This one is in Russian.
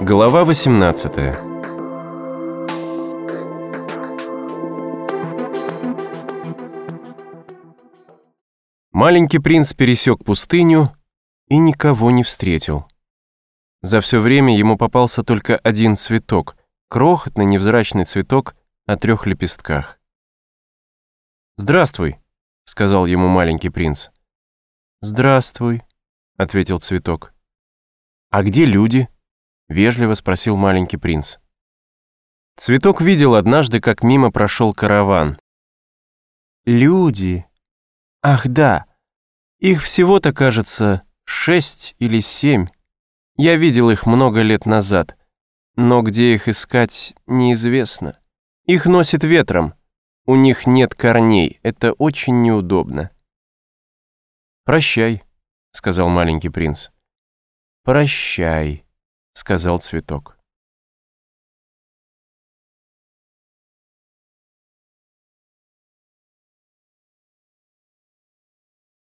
Глава 18 Маленький принц пересек пустыню и никого не встретил. За все время ему попался только один цветок, крохотный невзрачный цветок о трех лепестках. «Здравствуй», — сказал ему маленький принц. «Здравствуй», — ответил цветок. «А где люди?» — вежливо спросил маленький принц. Цветок видел однажды, как мимо прошел караван. «Люди! Ах, да! Их всего-то, кажется, шесть или семь. Я видел их много лет назад, но где их искать, неизвестно. Их носит ветром. У них нет корней, это очень неудобно». «Прощай», — сказал маленький принц. «Прощай», — сказал цветок.